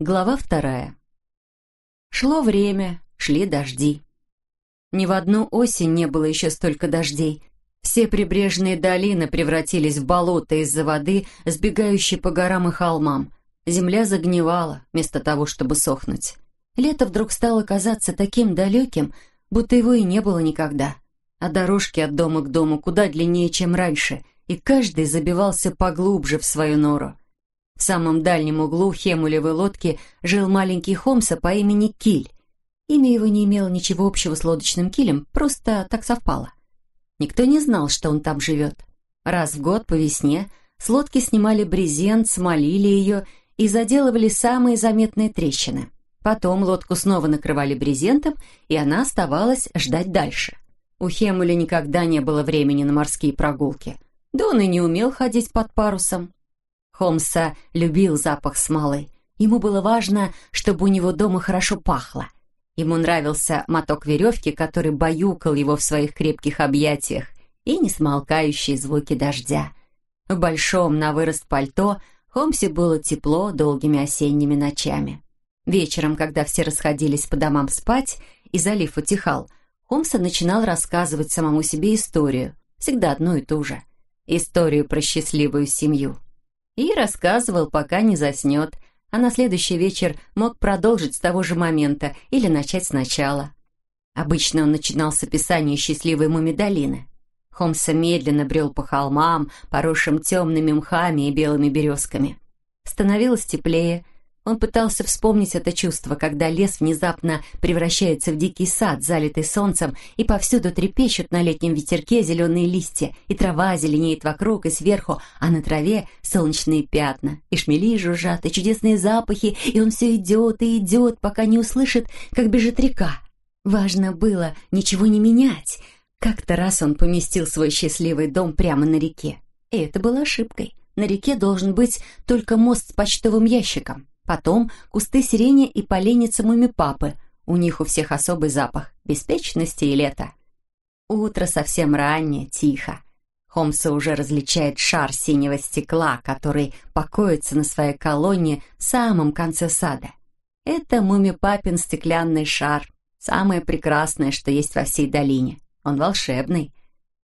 Глава вторая. Шло время, шли дожди. Ни в одну осень не было еще столько дождей. Все прибрежные долины превратились в болото из-за воды, сбегающей по горам и холмам. Земля загнивала, вместо того, чтобы сохнуть. Лето вдруг стало казаться таким далеким, будто его и не было никогда. А дорожки от дома к дому куда длиннее, чем раньше, и каждый забивался поглубже в свою нору. В самом дальнем углу хемулевой лодки жил маленький Хомса по имени Киль. Имя его не имело ничего общего с лодочным килем, просто так совпало. Никто не знал, что он там живет. Раз в год по весне с лодки снимали брезент, смолили ее и заделывали самые заметные трещины. Потом лодку снова накрывали брезентом, и она оставалась ждать дальше. У Хемуля никогда не было времени на морские прогулки. Да он и не умел ходить под парусом. Холмса любил запах смолы. Ему было важно, чтобы у него дома хорошо пахло. Ему нравился моток веревки, который баюкал его в своих крепких объятиях, и несмолкающие звуки дождя. В большом на вырост пальто Холмсе было тепло долгими осенними ночами. Вечером, когда все расходились по домам спать и залив утихал, Холмса начинал рассказывать самому себе историю, всегда одну и ту же. Историю про счастливую семью и рассказывал, пока не заснет, а на следующий вечер мог продолжить с того же момента или начать сначала. Обычно он начинал с описания счастливой мумидолины. Холмса медленно брел по холмам, поросшим темными мхами и белыми березками. Становилось теплее, он пытался вспомнить это чувство, когда лес внезапно превращается в дикий сад, залитый солнцем, и повсюду трепещут на летнем ветерке зеленые листья, и трава зеленеет вокруг и сверху, а на траве солнечные пятна, и шмели жужжат, и чудесные запахи, и он все идет и идет, пока не услышит, как бежит река. Важно было ничего не менять. Как-то раз он поместил свой счастливый дом прямо на реке. И это было ошибкой. На реке должен быть только мост с почтовым ящиком. Потом кусты сирени и поленница муми-папы. У них у всех особый запах беспечности и лета. Утро совсем раннее, тихо. Холмса уже различает шар синего стекла, который покоится на своей колонне в самом конце сада. Это муми-папин стеклянный шар, самое прекрасное, что есть во всей долине. Он волшебный.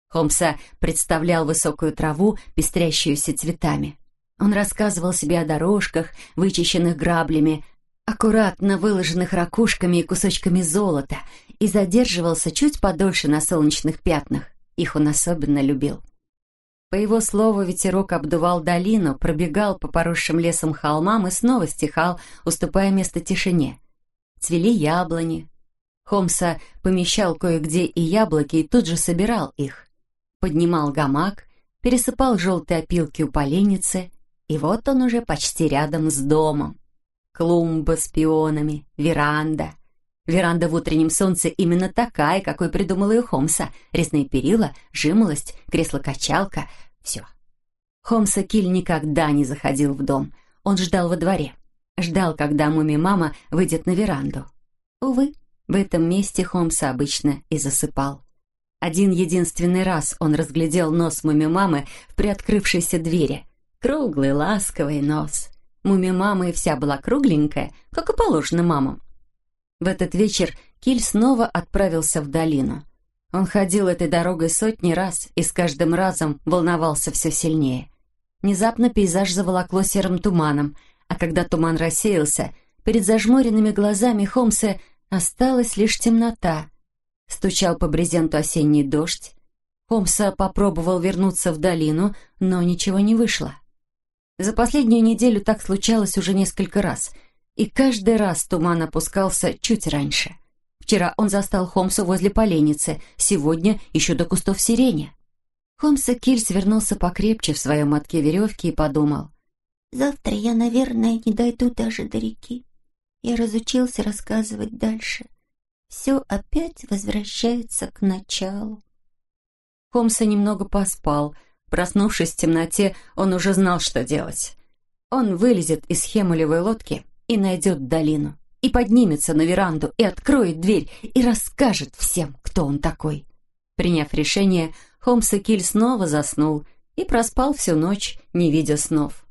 Холмса представлял высокую траву, пестрящуюся цветами. Он рассказывал себе о дорожках, вычищенных граблями, аккуратно выложенных ракушками и кусочками золота, и задерживался чуть подольше на солнечных пятнах. Их он особенно любил. По его слову, ветерок обдувал долину, пробегал по поросшим лесом холмам и снова стихал, уступая место тишине. Цвели яблони. Холмса помещал кое-где и яблоки и тут же собирал их. Поднимал гамак, пересыпал желтые опилки у поленницы и вот он уже почти рядом с домом. Клумба с пионами, веранда. Веранда в утреннем солнце именно такая, какой придумала и Холмса. Резные перила, жимолость, кресло-качалка — все. Холмса Киль никогда не заходил в дом. Он ждал во дворе. Ждал, когда муми-мама выйдет на веранду. Увы, в этом месте Холмса обычно и засыпал. Один единственный раз он разглядел нос муми-мамы в приоткрывшейся двери — Круглый, ласковый нос. Мумия мамы и вся была кругленькая, как и положено мамам. В этот вечер Киль снова отправился в долину. Он ходил этой дорогой сотни раз и с каждым разом волновался все сильнее. Внезапно пейзаж заволокло серым туманом, а когда туман рассеялся, перед зажмуренными глазами Холмса осталась лишь темнота. Стучал по брезенту осенний дождь. Холмса попробовал вернуться в долину, но ничего не вышло. За последнюю неделю так случалось уже несколько раз, и каждый раз туман опускался чуть раньше. Вчера он застал Холмса возле поленницы, сегодня еще до кустов сирени. Холмс и Киль свернулся покрепче в своем мотке веревки и подумал. «Завтра я, наверное, не дойду даже до реки. Я разучился рассказывать дальше. Все опять возвращается к началу». Холмса немного поспал — Проснувшись в темноте, он уже знал, что делать. Он вылезет из хемулевой лодки и найдет долину, и поднимется на веранду, и откроет дверь, и расскажет всем, кто он такой. Приняв решение, Холмс и Киль снова заснул и проспал всю ночь, не видя снов.